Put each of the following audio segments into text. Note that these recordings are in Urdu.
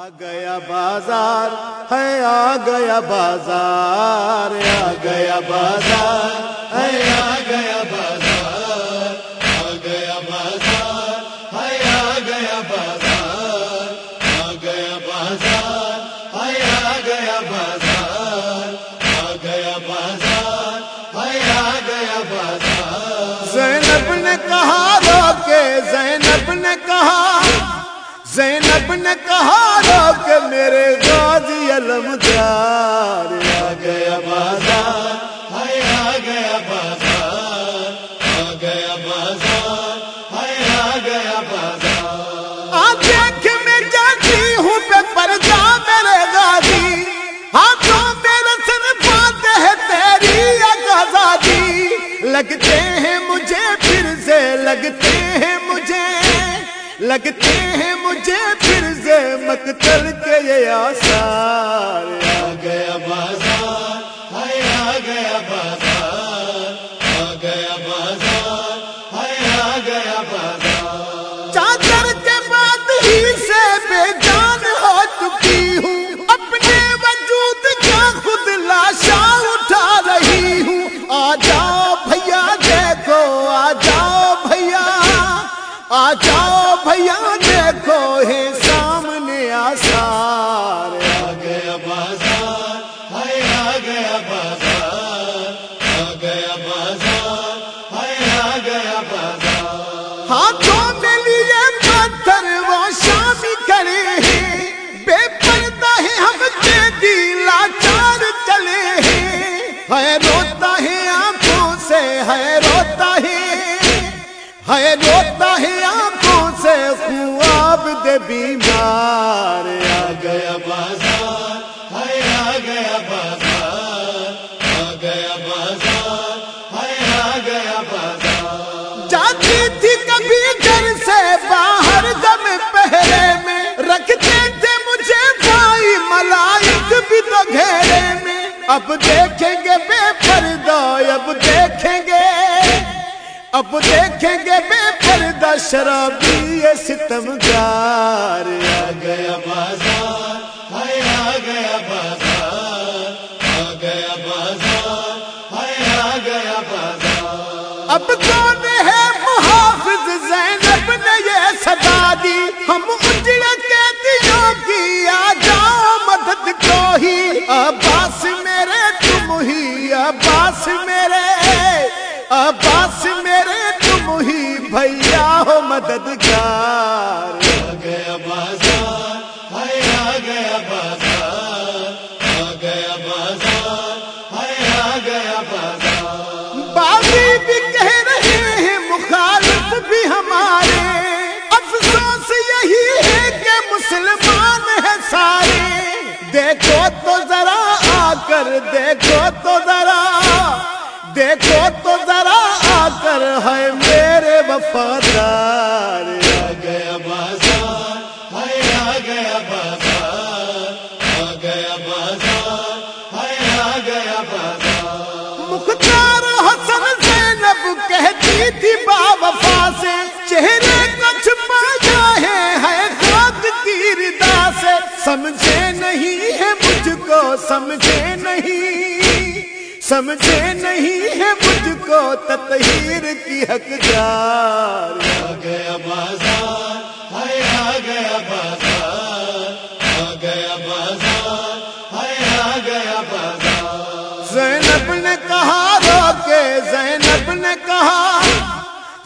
آ گیا بازار ہے آ گیا بازار آ گیا بازار ہے آ گیا بازار آ گیا بازار ہے آ گیا بازار آ گیا بازار ہے آ گیا بازار آ گیا بازار ہے آ گیا بازار زینب نے کہا رو کے زینب نے کہا زینب نے کہا کہ میرے غازی علم آ گیا بازار ہے آ گیا بازار آ گیا بازار ہے آ گیا بازار آ دیکھ میں جاتی ہوں بے پردہ میرے غازی ہاتھوں میرے سر پاتے ہیں تیری آزادی۔ لگتے ہیں مجھے پھر سے، لگتے ہیں مجھے، لگتے ہیں مجھے مقتل کے یہ آسار آ گیا بازار ہے آ گیا بازار آ گیا بازار ہے آ گیا بازار۔ چادر کے بعد ہی سے بے جان ہو چکی ہوں۔ اپنے وجود کا خود لاشا اٹھا رہی ہوں۔ آ جاؤ بھیا دیکھو آ جاؤ بھیا آ جاؤ بھیا دیکھو ہے ہے روتا ہے آنکھوں سے خواب دے بیمار۔ آ گیا بازار ہے آ گیا بازار، آ گیا بازار ہے آ گیا بازار۔ جاتی تھی کبھی گھر سے باہر، دم پہرے میں رکھتے تھے مجھے بھائی، ملائک بھی تو گھیرے میں۔ اب دیکھیں گے بے اب دیکھیں گے بے پردہ شرابی یہ ستم گار۔ آ گیا بازار ہے آ گیا بازار، آ گیا بازار ہے آ گیا بازار۔ اب کون ہے محافظ زینب نے یہ صدا دی؟ ہم اجڑ کے کی آ جاؤ مدد کو ہی عباس میرے تم ہی، عباس میرے عباس میرے بھیا ہو مددگار. آ گیا بازار آ گیا بازار آ گیا بازار آ گیا بازار۔ باغی بھی کہہ رہے ہیں مخالف بھی ہمارے۔ افسوس یہی ہے کہ مسلمان ہے سارے۔ دیکھو تو ذرا آ کر دیکھو تو ذرا۔ دیکھو تو مختار حسن زینب کہتی تھی با وفا سے، چہرے کو چھپا جائے ہے خاک کی ردا سے۔ سمجھے نہیں ہے مجھ کو، سمجھے نہیں۔ سمجھے نہیں ہے مجھ کو تطہیر کی حقدار۔ آ گیا بازار آ گیا بازار، آ گیا بازار۔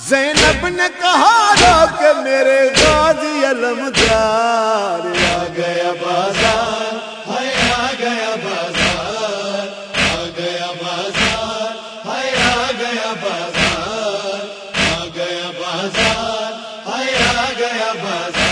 زینب نے کہا رو کہ میرے غازی علم دار، آ گیا بازار ہے آ گیا بازار، آ گیا بازار ہے آ گیا بازار، آ گیا بازار ہے آ گیا بازار۔